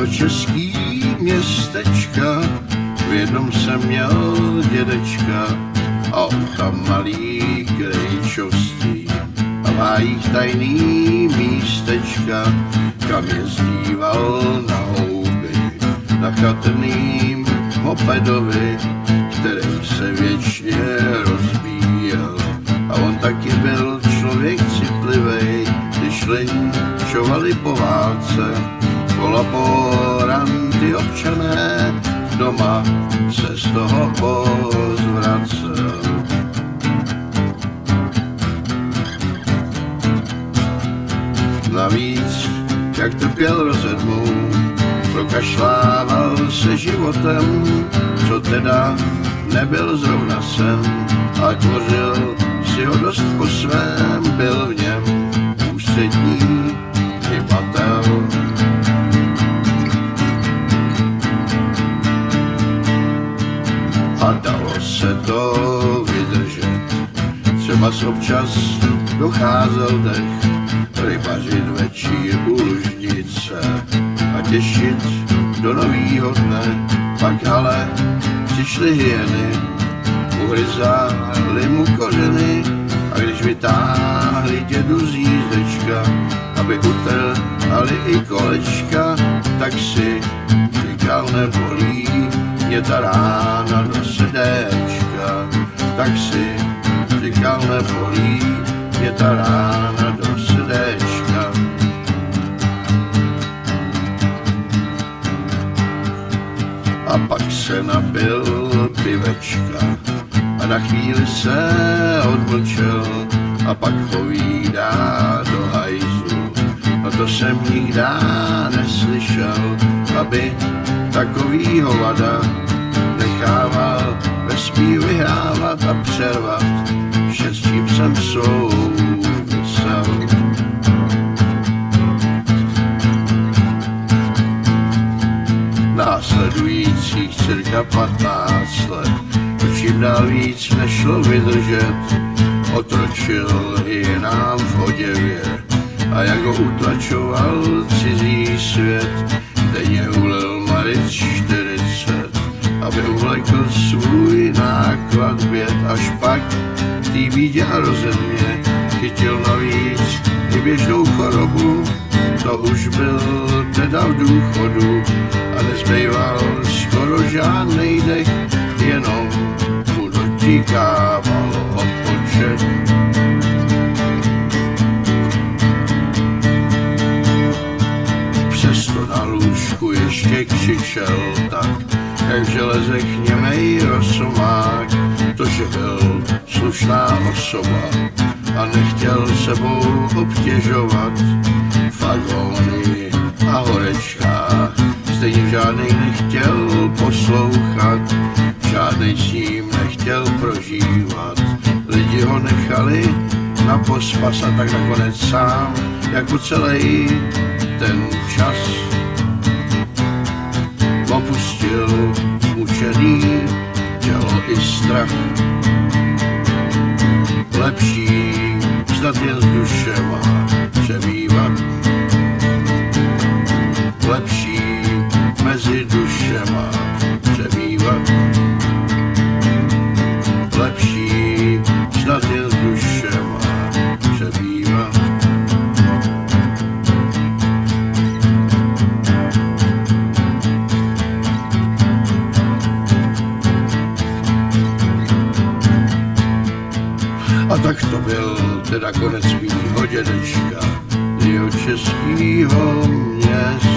do český městečka, v jednom jsem měl dědečka a tam malý krejčovství. A má jich tajný místečka, kam jezdíval na houby, na chatrným mopedovi, který se věčně rozbíjel. A on taky byl člověk citlivý, když linčovali po válce, kolaboranty občané, doma se z toho pozvracel. Navíc, jak trpěl rozedmou, prokašlával se životem, co teda nebyl zrovna sen, a tvořil si ho dost po svém, A dalo se to vydržet, třeba občas docházel dech, rybařit večír u lužnice a těšit do novýho dne, pak ale přišly hyeny, uhryzali mu kořeny a když vytáhli dědu z jízdečka, aby utrhali i kolečka, tak si říkal nebolí mě ta rána do srdéčka, tak si říkal nebolí mě ta rána do srdéčka. A pak se napil pivečka a na chvíli se odmlčel a pak povídá do hajzlu. No to jsem nikdy neslyšel, aby takový hovada vesmír vyhrávat a přervat čím jsem souvisel. Následujících cirka 15 let, to čím dál víc nešlo vydržet, otročil i nám v oděvě a jak ho utlačoval cizí svět, denně ulil Maric 40, aby uvlekl svůj náklad běd, až pak. Tý bídě a rozemě chytil navíc i běžnou chorobu, to už byl teda v důchodu a nezbýval skoro žádnej dech, jenom mu dotíkával odpočet. Přesto na lůžku ještě křičel tak, jak v železech němej rosomák, to, že byl slušná osoba a nechtěl sebou obtěžovat fagóny a horečkách. Stejně žádnej nechtěl poslouchat, žádnej s ním nechtěl prožívat. Lidi ho nechali na pospas a tak nakonec sám, jako celý ten čas opustil mučený tělo i strach. Lepší snad jen s dušema přebývat. Lepší mezi dušema tak to byl teda konec mýho dědečka, jeho českýho města.